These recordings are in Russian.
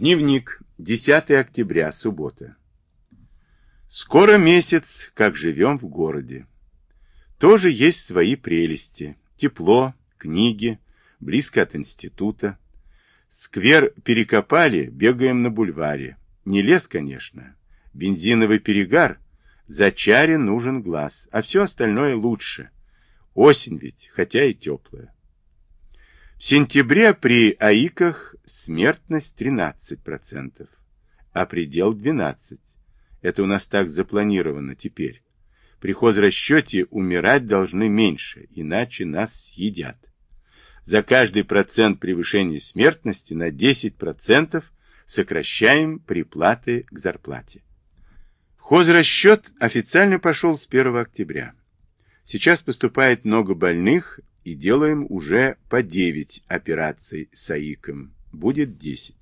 Дневник. 10 октября. Суббота. Скоро месяц, как живем в городе. Тоже есть свои прелести. Тепло, книги, близко от института. Сквер перекопали, бегаем на бульваре. Не лес, конечно. Бензиновый перегар. За чаре нужен глаз, а все остальное лучше. Осень ведь, хотя и теплая. В сентябре при АИКах смертность 13%, а предел 12%. Это у нас так запланировано теперь. При хозрасчете умирать должны меньше, иначе нас съедят. За каждый процент превышения смертности на 10% сокращаем приплаты к зарплате. Хозрасчет официально пошел с 1 октября. Сейчас поступает много больных, и делаем уже по 9 операций с АИКом. Будет 10.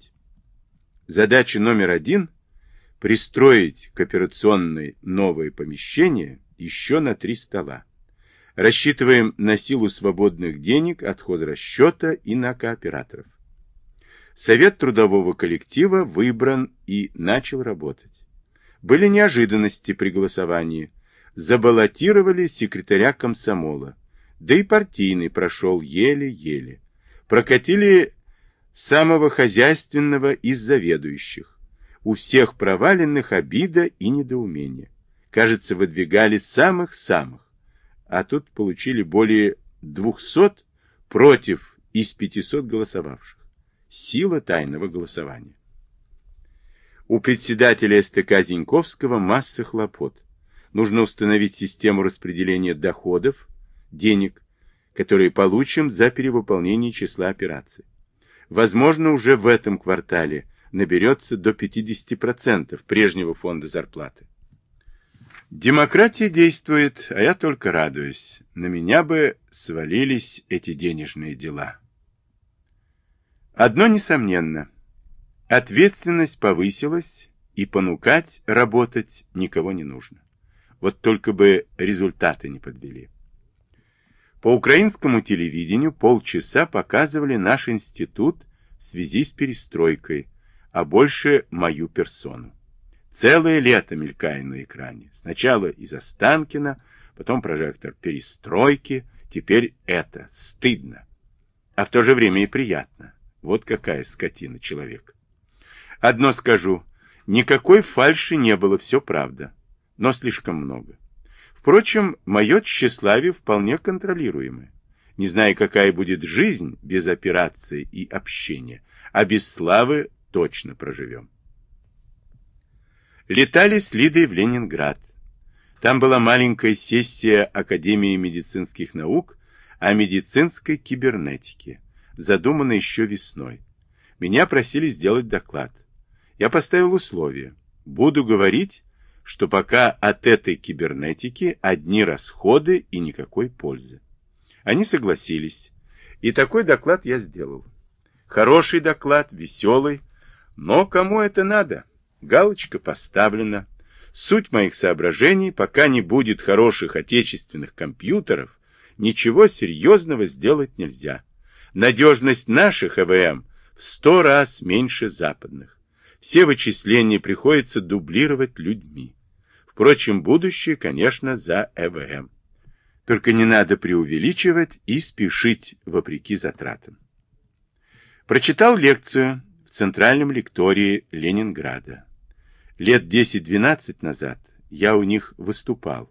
Задача номер один – пристроить к операционной новое помещение еще на три стола. Рассчитываем на силу свободных денег от хозрасчета и на кооператоров. Совет трудового коллектива выбран и начал работать. Были неожиданности при голосовании. Забаллотировали секретаря комсомола да и партийный прошел еле-еле. Прокатили самого хозяйственного из заведующих. У всех проваленных обида и недоумение. Кажется, выдвигали самых-самых, а тут получили более 200 против из 500 голосовавших. Сила тайного голосования. У председателя СТК Зиньковского масса хлопот. Нужно установить систему распределения доходов, денег, которые получим за перевыполнение числа операций. Возможно, уже в этом квартале наберется до 50% прежнего фонда зарплаты. Демократия действует, а я только радуюсь. На меня бы свалились эти денежные дела. Одно несомненно. Ответственность повысилась, и понукать работать никого не нужно. Вот только бы результаты не подвели. По украинскому телевидению полчаса показывали наш институт в связи с перестройкой, а больше мою персону. Целое лето мелькая на экране. Сначала из Останкина, потом прожектор перестройки, теперь это. Стыдно. А в то же время и приятно. Вот какая скотина человек. Одно скажу. Никакой фальши не было, все правда. Но слишком много. Впрочем, мое тщеславие вполне контролируемое. Не знаю, какая будет жизнь без операции и общения, а без славы точно проживем. Летали с Лидой в Ленинград. Там была маленькая сессия Академии медицинских наук о медицинской кибернетике, задуманная еще весной. Меня просили сделать доклад. Я поставил условие. Буду говорить что пока от этой кибернетики одни расходы и никакой пользы. Они согласились, и такой доклад я сделал. Хороший доклад, веселый, но кому это надо? Галочка поставлена. Суть моих соображений, пока не будет хороших отечественных компьютеров, ничего серьезного сделать нельзя. Надежность наших ЭВМ в сто раз меньше западных. Все вычисления приходится дублировать людьми. Впрочем, будущее, конечно, за ЭВМ. Только не надо преувеличивать и спешить вопреки затратам. Прочитал лекцию в Центральном лектории Ленинграда. Лет 10-12 назад я у них выступал.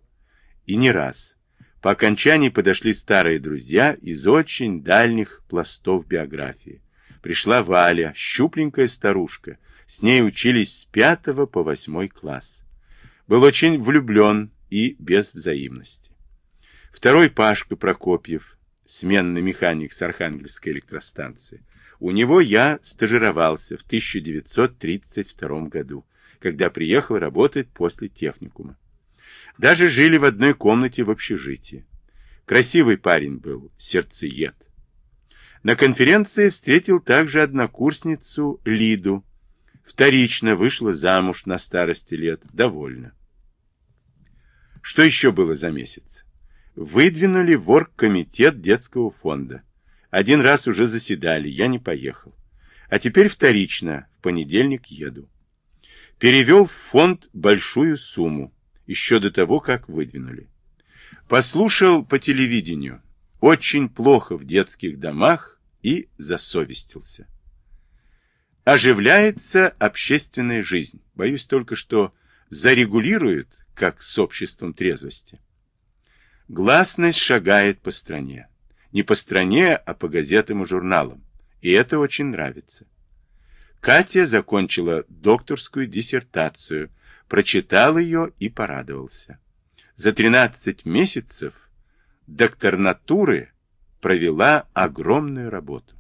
И не раз. По окончании подошли старые друзья из очень дальних пластов биографии. Пришла Валя, щупленькая старушка. С ней учились с пятого по восьмой класс был очень влюблен и без взаимности. Второй Пашка Прокопьев, сменный механик с Архангельской электростанции, у него я стажировался в 1932 году, когда приехал работать после техникума. Даже жили в одной комнате в общежитии. Красивый парень был, сердцеед. На конференции встретил также однокурсницу Лиду. Вторично вышла замуж на старости лет, довольна. Что еще было за месяц? Выдвинули в оргкомитет детского фонда. Один раз уже заседали, я не поехал. А теперь вторично, в понедельник еду. Перевел в фонд большую сумму, еще до того, как выдвинули. Послушал по телевидению. Очень плохо в детских домах и засовестился. Оживляется общественная жизнь. Боюсь только, что зарегулируют, как с обществом трезвости. Гласность шагает по стране. Не по стране, а по газетам и журналам. И это очень нравится. Катя закончила докторскую диссертацию, прочитал ее и порадовался. За 13 месяцев докторнатуры провела огромную работу.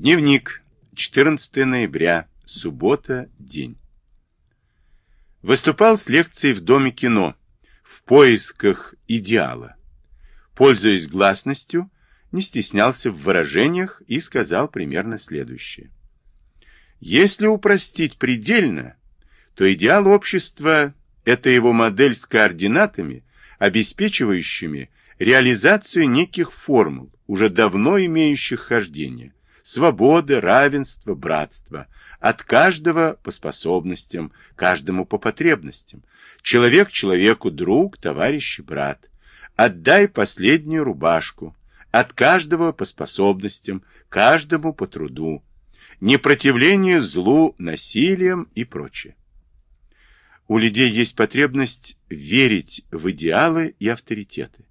Дневник. 14 ноября. Суббота. День. Выступал с лекцией в Доме кино в поисках идеала. Пользуясь гласностью, не стеснялся в выражениях и сказал примерно следующее. Если упростить предельно, то идеал общества – это его модель с координатами, обеспечивающими реализацию неких формул, уже давно имеющих хождение, свободы, равенства, братства, от каждого по способностям, каждому по потребностям, человек человеку друг, товарищ брат, отдай последнюю рубашку, от каждого по способностям, каждому по труду, непротивление злу насилием и прочее. У людей есть потребность верить в идеалы и авторитеты.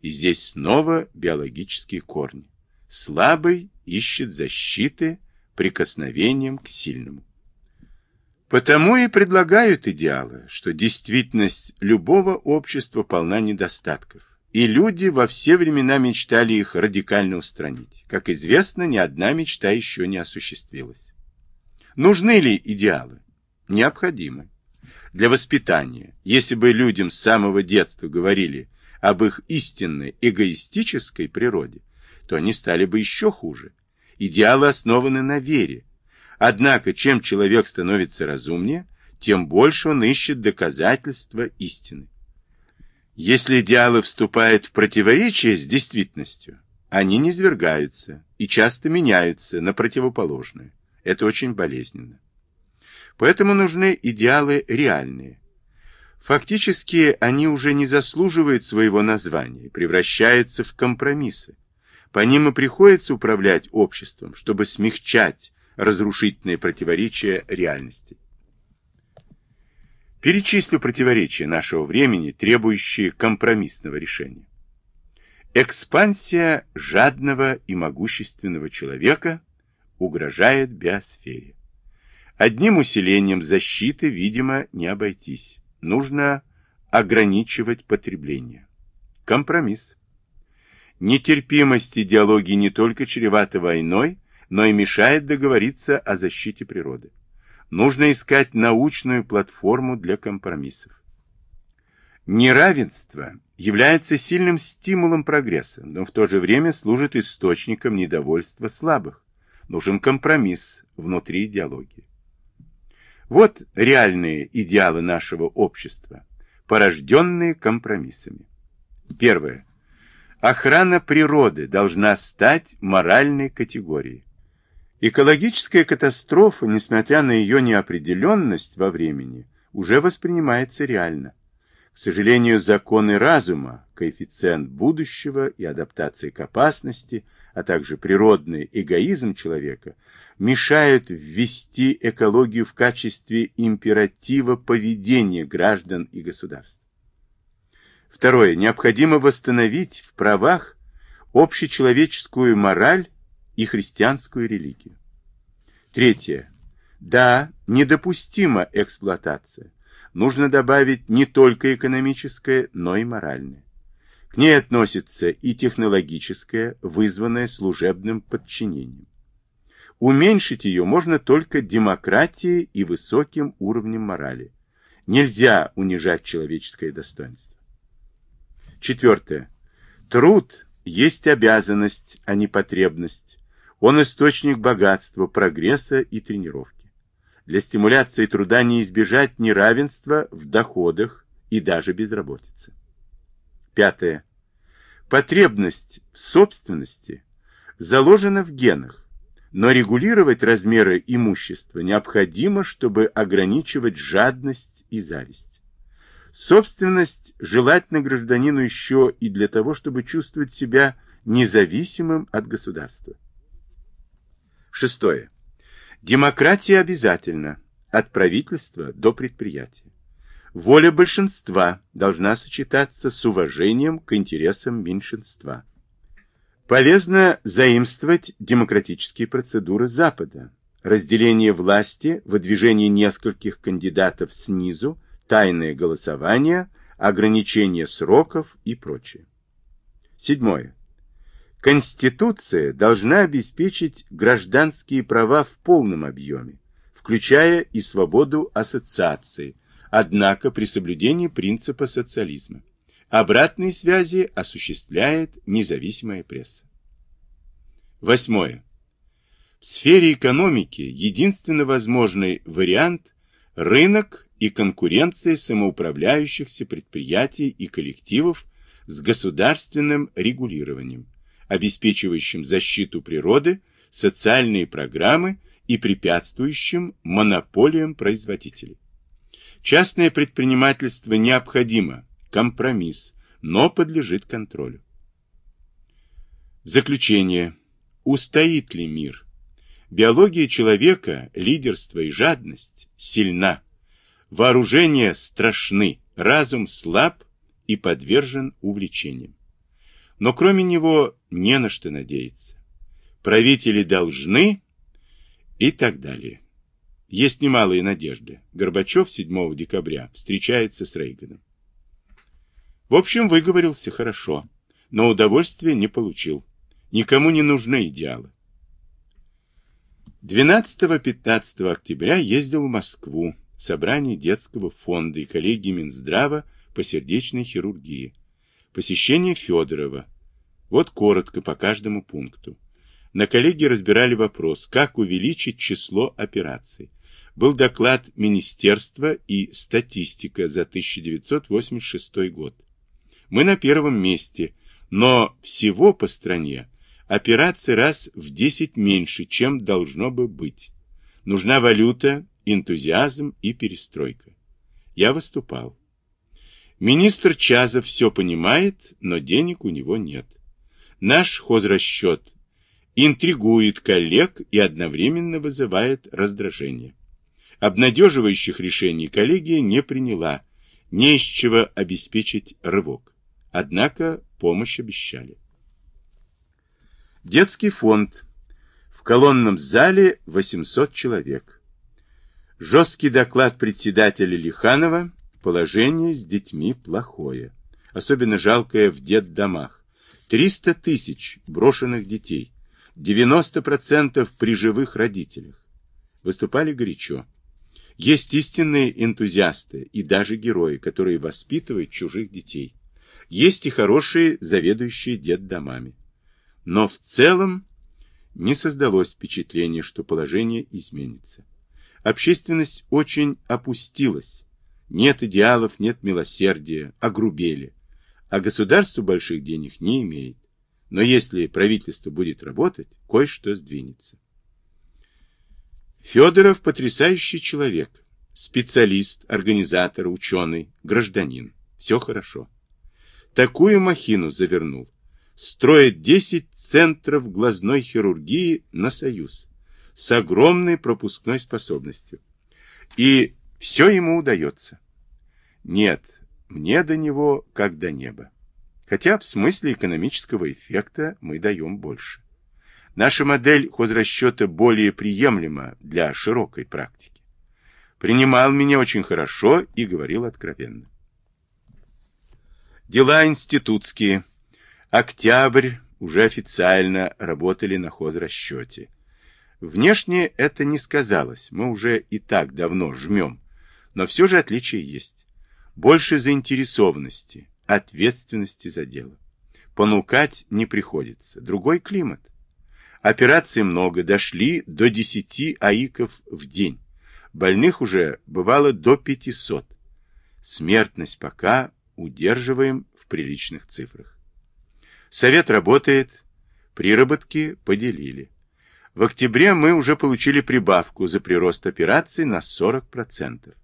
И здесь снова биологические корни. Слабый ищет защиты прикосновением к сильному. Потому и предлагают идеалы, что действительность любого общества полна недостатков, и люди во все времена мечтали их радикально устранить. Как известно, ни одна мечта еще не осуществилась. Нужны ли идеалы? Необходимы. Для воспитания, если бы людям с самого детства говорили об их истинной эгоистической природе, то они стали бы еще хуже. Идеалы основаны на вере. Однако, чем человек становится разумнее, тем больше он ищет доказательства истины. Если идеалы вступают в противоречие с действительностью, они не свергаются и часто меняются на противоположные. Это очень болезненно. Поэтому нужны идеалы реальные. Фактически они уже не заслуживают своего названия, превращаются в компромиссы. По ним и приходится управлять обществом, чтобы смягчать разрушительные противоречия реальности. Перечислю противоречия нашего времени, требующие компромиссного решения. Экспансия жадного и могущественного человека угрожает биосфере. Одним усилением защиты, видимо, не обойтись. Нужно ограничивать потребление. Компромисс. Нетерпимость идеологии не только чревата войной, но и мешает договориться о защите природы. Нужно искать научную платформу для компромиссов. Неравенство является сильным стимулом прогресса, но в то же время служит источником недовольства слабых. Нужен компромисс внутри идеологии. Вот реальные идеалы нашего общества, порожденные компромиссами. Первое. Охрана природы должна стать моральной категорией. Экологическая катастрофа, несмотря на ее неопределенность во времени, уже воспринимается реально. К сожалению, законы разума, коэффициент будущего и адаптация к опасности, а также природный эгоизм человека мешают ввести экологию в качестве императива поведения граждан и государств. Второе. Необходимо восстановить в правах общечеловеческую мораль и христианскую религию. Третье. Да, недопустима эксплуатация. Нужно добавить не только экономическое, но и моральное. К ней относится и технологическое, вызванное служебным подчинением. Уменьшить ее можно только демократией и высоким уровнем морали. Нельзя унижать человеческое достоинство. Четвертое. Труд есть обязанность, а не потребность. Он источник богатства, прогресса и тренировки. Для стимуляции труда не избежать неравенства в доходах и даже безработицы. Пятое. Потребность в собственности заложено в генах, но регулировать размеры имущества необходимо, чтобы ограничивать жадность и зависть. Собственность желательно гражданину еще и для того, чтобы чувствовать себя независимым от государства. Шестое. Демократия обязательна, от правительства до предприятия. Воля большинства должна сочетаться с уважением к интересам меньшинства. Полезно заимствовать демократические процедуры Запада, разделение власти, выдвижение нескольких кандидатов снизу, тайное голосование, ограничение сроков и прочее. Седьмое. Конституция должна обеспечить гражданские права в полном объеме, включая и свободу ассоциации, однако при соблюдении принципа социализма. Обратные связи осуществляет независимая пресса. Восьмое. В сфере экономики единственно возможный вариант – рынок и конкуренция самоуправляющихся предприятий и коллективов с государственным регулированием, обеспечивающим защиту природы, социальные программы и препятствующим монополиям производителей. Частное предпринимательство необходимо, компромисс, но подлежит контролю. Заключение. Устоит ли мир? Биология человека, лидерство и жадность сильна. Вооружения страшны, разум слаб и подвержен увлечениям. Но кроме него не на что надеяться. Правители должны и так далее. Есть немалые надежды. Горбачев 7 декабря встречается с Рейганом. В общем, выговорился хорошо, но удовольствия не получил. Никому не нужны идеалы. 12-15 октября ездил в Москву, собрание детского фонда и коллегии Минздрава по сердечной хирургии. Посещение Федорова. Вот коротко по каждому пункту. На коллегии разбирали вопрос, как увеличить число операций. Был доклад Министерства и статистика за 1986 год. Мы на первом месте, но всего по стране операций раз в 10 меньше, чем должно бы быть. Нужна валюта, энтузиазм и перестройка. Я выступал. Министр Чазов все понимает, но денег у него нет. Наш хозрасчет интригует коллег и одновременно вызывает раздражение. Обнадеживающих решений коллегия не приняла, не из чего обеспечить рывок. Однако помощь обещали. Детский фонд. В колонном зале 800 человек. Жесткий доклад председателя Лиханова. Положение с детьми плохое. Особенно жалкое в детдомах. 300 тысяч брошенных детей. 90% при живых родителях. Выступали горячо. Есть истинные энтузиасты и даже герои, которые воспитывают чужих детей. Есть и хорошие заведующие детдомами. Но в целом не создалось впечатление, что положение изменится. Общественность очень опустилась. Нет идеалов, нет милосердия, огрубели. А государство больших денег не имеет. Но если правительство будет работать, кое-что сдвинется. Федоров потрясающий человек. Специалист, организатор, ученый, гражданин. Все хорошо. Такую махину завернул. Строит 10 центров глазной хирургии на Союз с огромной пропускной способностью. И все ему удается. Нет, мне до него как до неба. Хотя в смысле экономического эффекта мы даем больше. Наша модель хозрасчета более приемлема для широкой практики. Принимал меня очень хорошо и говорил откровенно. Дела институтские. Октябрь уже официально работали на хозрасчете. Внешне это не сказалось, мы уже и так давно жмем. Но все же отличия есть. Больше заинтересованности, ответственности за дело. Понукать не приходится. Другой климат. Операций много, дошли до 10 аиков в день. Больных уже бывало до 500. Смертность пока удерживаем в приличных цифрах. Совет работает, Приработки поделили. В октябре мы уже получили прибавку за прирост операций на 40%.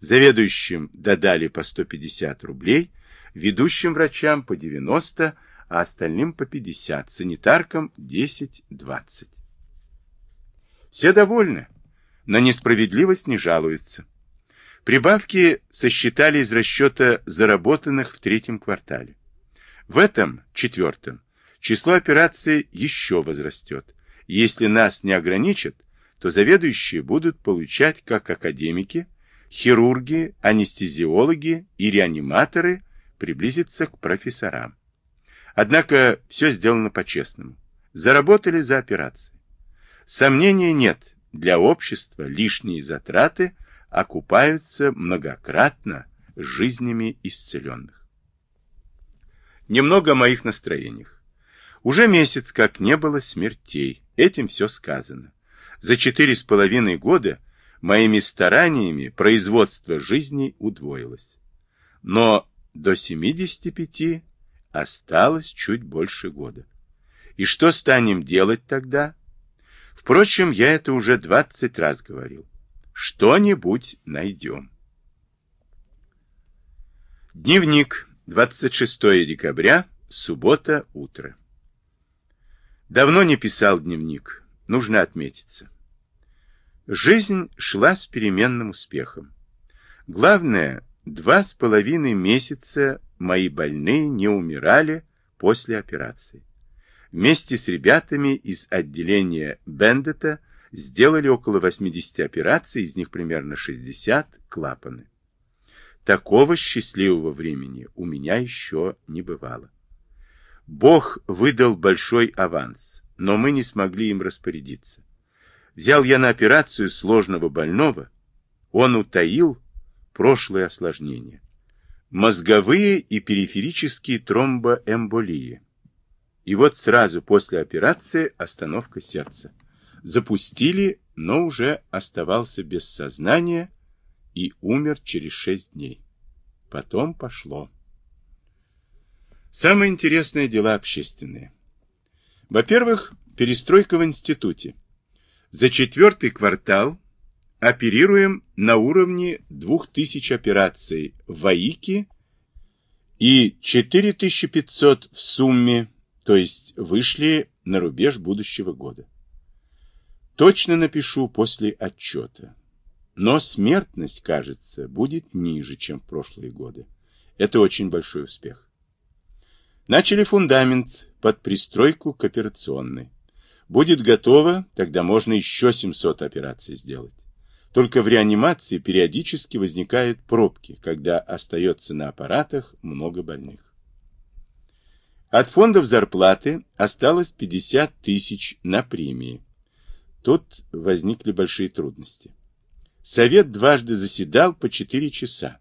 Заведующим додали по 150 рублей, ведущим врачам по 90, а остальным по 50, санитаркам 10-20. Все довольны, на несправедливость не жалуются. Прибавки сосчитали из расчета заработанных в третьем квартале. В этом, четвертом, число операций еще возрастет. Если нас не ограничат, то заведующие будут получать как академики, хирурги, анестезиологи и реаниматоры приблизиться к профессорам. Однако все сделано по-честному. Заработали за операции. Сомнений нет, для общества лишние затраты окупаются многократно жизнями исцеленных. Немного о моих настроениях. Уже месяц как не было смертей, этим все сказано. За четыре с половиной года моими стараниями производство жизни удвоилось. Но до 75 осталось чуть больше года. И что станем делать тогда? Впрочем, я это уже 20 раз говорил. Что-нибудь найдем. Дневник. 26 декабря. Суббота. Утро. Давно не писал дневник. Нужно отметиться. Жизнь шла с переменным успехом. Главное, два с половиной месяца мои больные не умирали после операции. Вместе с ребятами из отделения Бендета сделали около 80 операций, из них примерно 60 клапаны. Такого счастливого времени у меня еще не бывало. Бог выдал большой аванс, но мы не смогли им распорядиться. Взял я на операцию сложного больного, он утаил прошлое осложнение. Мозговые и периферические тромбоэмболии. И вот сразу после операции остановка сердца. Запустили, но уже оставался без сознания и умер через шесть дней. Потом пошло. Самые интересные дела общественные. Во-первых, перестройка в институте. За четвертый квартал оперируем на уровне 2000 операций в АИКе и 4500 в сумме, то есть вышли на рубеж будущего года. Точно напишу после отчета. Но смертность, кажется, будет ниже, чем в прошлые годы. Это очень большой успех. Начали фундамент под пристройку к операционной. Будет готово, тогда можно еще 700 операций сделать. Только в реанимации периодически возникают пробки, когда остается на аппаратах много больных. От фондов зарплаты осталось 50 тысяч на премии. Тут возникли большие трудности. Совет дважды заседал по 4 часа.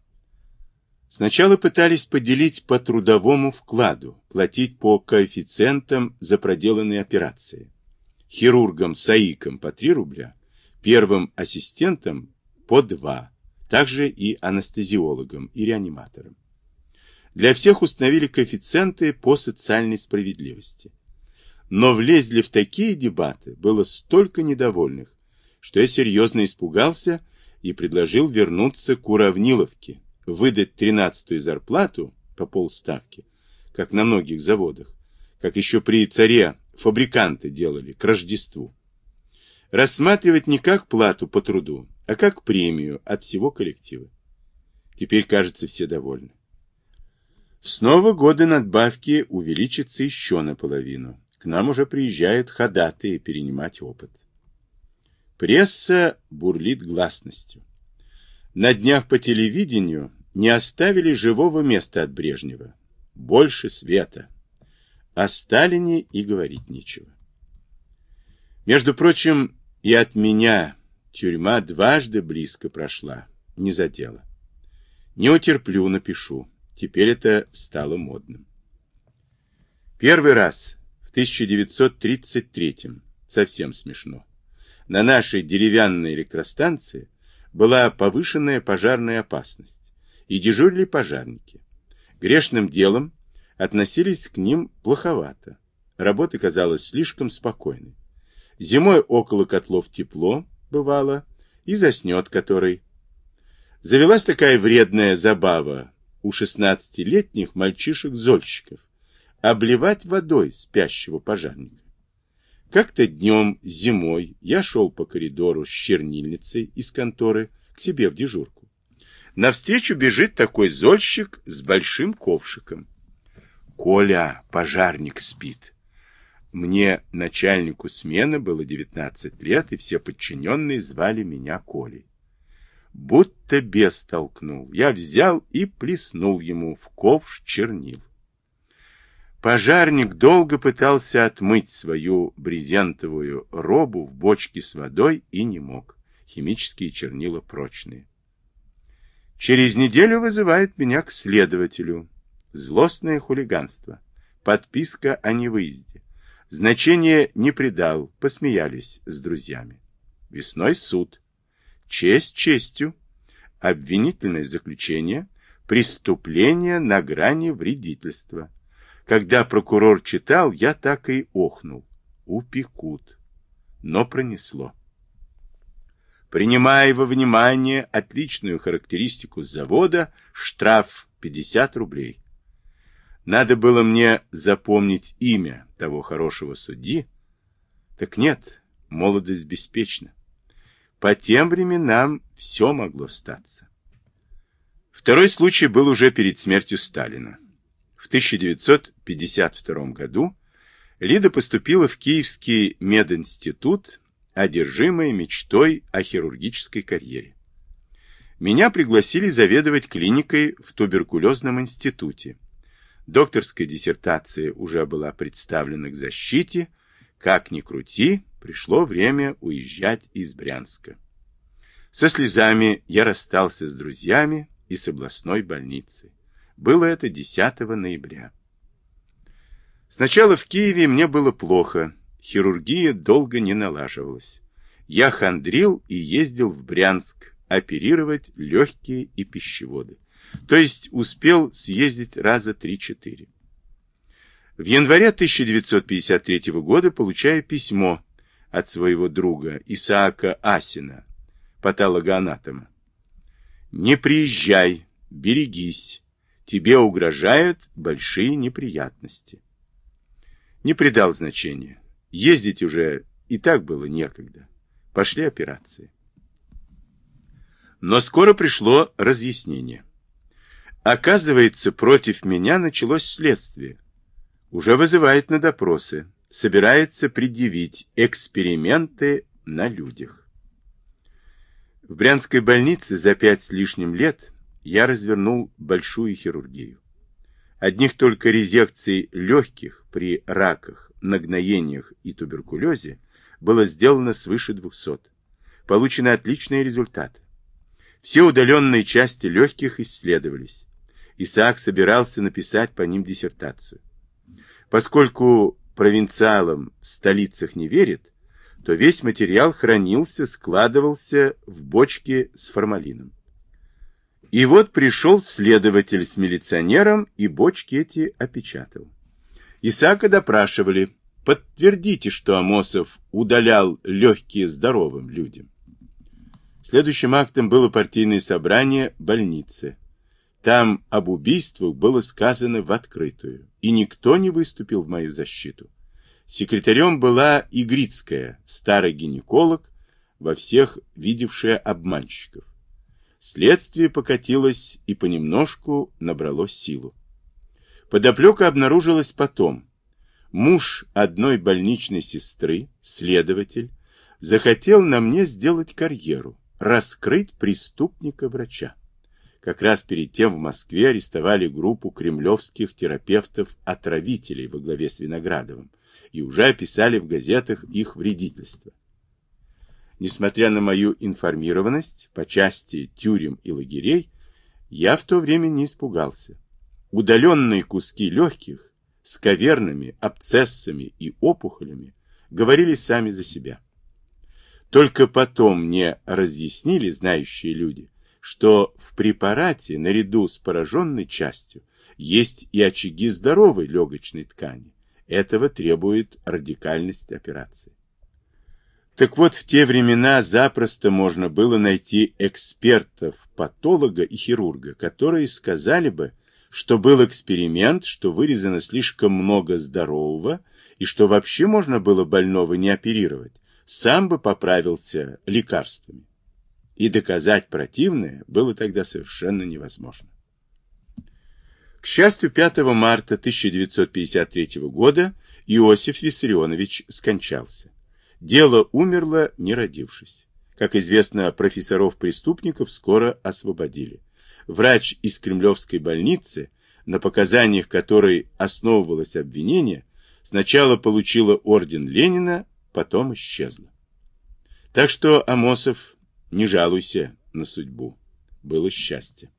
Сначала пытались поделить по трудовому вкладу, платить по коэффициентам за проделанные операции. Хирургам САИКам по 3 рубля, первым ассистентам по 2, также и анестезиологам и реаниматорам. Для всех установили коэффициенты по социальной справедливости. Но влезли в такие дебаты было столько недовольных, что я серьезно испугался и предложил вернуться к уравниловке, выдать тринадцатую зарплату по полставки, как на многих заводах, как еще при царе фабриканты делали к Рождеству. Рассматривать не как плату по труду, а как премию от всего коллектива. Теперь, кажется, все довольны. С Нового года надбавки увеличатся еще наполовину. К нам уже приезжают ходатые перенимать опыт. Пресса бурлит гласностью. На днях по телевидению не оставили живого места от Брежнева. Больше света. О Сталине и говорить нечего. Между прочим, и от меня тюрьма дважды близко прошла, не задела. Не утерплю, напишу. Теперь это стало модным. Первый раз в 1933 совсем смешно. На нашей деревянной электростанции была повышенная пожарная опасность, и дежурили пожарники. Грешным делом относились к ним плоховато. работа казалась слишком спокойной. Зимой около котлов тепло, бывало, и заснет который. Завелась такая вредная забава у шестнадцатилетних мальчишек-зольщиков обливать водой спящего пожарника. Как-то днем зимой я шел по коридору с чернильницей из конторы к себе в дежурку. Навстречу бежит такой зольщик с большим ковшиком. Коля, пожарник, спит. Мне, начальнику смены, было 19 лет, и все подчиненные звали меня Колей. Будто бес толкнул. Я взял и плеснул ему в ковш чернил. Пожарник долго пытался отмыть свою брезентовую робу в бочке с водой и не мог. Химические чернила прочные. Через неделю вызывает меня к следователю. Злостное хулиганство. Подписка о невыезде. Значение не придал, посмеялись с друзьями. Весной суд. Честь честью. Обвинительное заключение. Преступление на грани вредительства. Когда прокурор читал, я так и охнул. Упекут. Но пронесло. Принимая во внимание отличную характеристику завода, штраф 50 рублей. Надо было мне запомнить имя того хорошего судьи. Так нет, молодость беспечна. По тем временам все могло статься. Второй случай был уже перед смертью Сталина. В 1952 году Лида поступила в Киевский мединститут одержимая мечтой о хирургической карьере. Меня пригласили заведовать клиникой в туберкулезном институте. Докторская диссертация уже была представлена к защите. Как ни крути, пришло время уезжать из Брянска. Со слезами я расстался с друзьями и с областной больницей. Было это 10 ноября. Сначала в Киеве мне было плохо, хирургия долго не налаживалась. Я хандрил и ездил в Брянск оперировать легкие и пищеводы. То есть успел съездить раза 3-4. В январе 1953 года получаю письмо от своего друга Исаака Асина, патологоанатома. «Не приезжай, берегись, тебе угрожают большие неприятности». Не придал значения. Ездить уже и так было некогда. Пошли операции. Но скоро пришло разъяснение. Оказывается, против меня началось следствие. Уже вызывает на допросы. Собирается предъявить эксперименты на людях. В Брянской больнице за пять с лишним лет я развернул большую хирургию. Одних только резекций легких при раках нагноениях и туберкулезе было сделано свыше 200. Получены отличные результаты. Все удаленные части легких исследовались. Исаак собирался написать по ним диссертацию. Поскольку провинциалам в столицах не верят, то весь материал хранился, складывался в бочке с формалином. И вот пришел следователь с милиционером и бочки эти опечатал. Исаака допрашивали. Подтвердите, что Амосов удалял легкие здоровым людям. Следующим актом было партийное собрание больницы. Там об убийствах было сказано в открытую, и никто не выступил в мою защиту. Секретарем была Игрицкая, старый гинеколог, во всех видевшая обманщиков. Следствие покатилось и понемножку набрало силу. Подоплека обнаружилась потом. Муж одной больничной сестры, следователь, захотел на мне сделать карьеру, раскрыть преступника-врача. Как раз перед тем в Москве арестовали группу кремлевских терапевтов-отравителей во главе с Виноградовым и уже описали в газетах их вредительство. Несмотря на мою информированность по части тюрем и лагерей, я в то время не испугался. Удаленные куски легких с каверными, абцессами и опухолями говорили сами за себя. Только потом мне разъяснили знающие люди, что в препарате наряду с пораженной частью есть и очаги здоровой легочной ткани, Этого требует радикальность операции. Так вот, в те времена запросто можно было найти экспертов, патолога и хирурга, которые сказали бы, что был эксперимент, что вырезано слишком много здорового, и что вообще можно было больного не оперировать, сам бы поправился лекарствами. И доказать противное было тогда совершенно невозможно. К счастью, 5 марта 1953 года Иосиф Виссарионович скончался. Дело умерло, не родившись. Как известно, профессоров-преступников скоро освободили. Врач из Кремлевской больницы, на показаниях которой основывалось обвинение, сначала получила орден Ленина, потом исчезла. Так что, Амосов, не жалуйся на судьбу. Было счастье.